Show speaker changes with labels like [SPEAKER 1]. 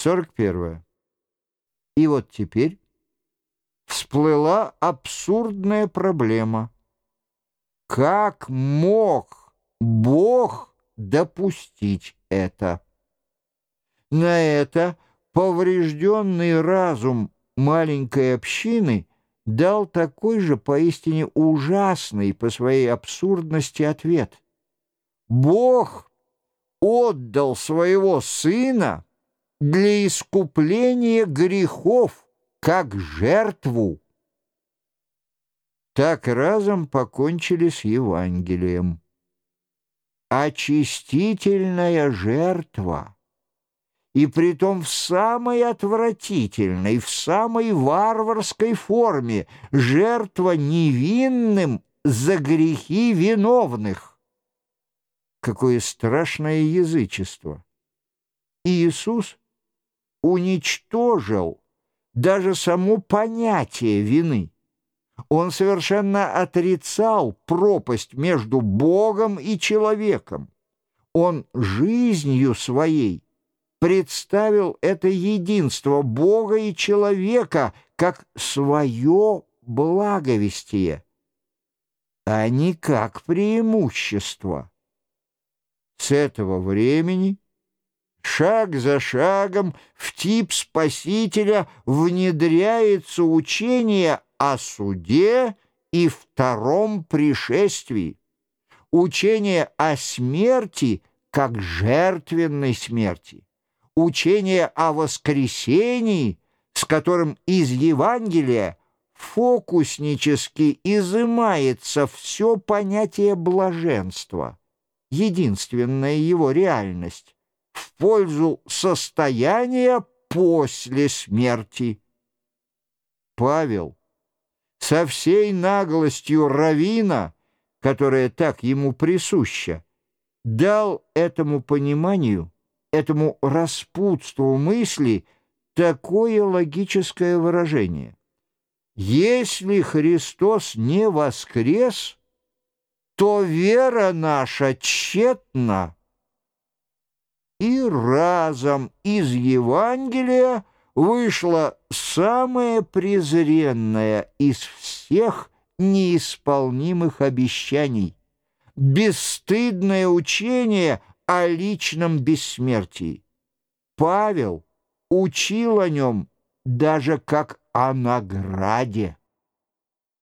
[SPEAKER 1] 41. И вот теперь всплыла абсурдная проблема. Как мог Бог допустить это? На это поврежденный разум маленькой общины дал такой же поистине ужасный по своей абсурдности ответ. Бог отдал своего сына для искупления грехов, как жертву. Так разом покончили с Евангелием. Очистительная жертва, и притом в самой отвратительной, в самой варварской форме, жертва невинным за грехи виновных. Какое страшное язычество! Иисус уничтожил даже само понятие вины. Он совершенно отрицал пропасть между Богом и человеком. Он жизнью своей представил это единство Бога и человека как свое благовестие, а не как преимущество. С этого времени Шаг за шагом в тип Спасителя внедряется учение о суде и втором пришествии. Учение о смерти как жертвенной смерти. Учение о воскресении, с которым из Евангелия фокуснически изымается все понятие блаженства, единственная его реальность пользу состояния после смерти. Павел со всей наглостью равина, которая так ему присуща, дал этому пониманию, этому распутству мысли такое логическое выражение. Если Христос не воскрес, то вера наша тщетна и разом из Евангелия вышла самая презренная из всех неисполнимых обещаний, бесстыдное учение о личном бессмертии. Павел учил о нем даже как о награде.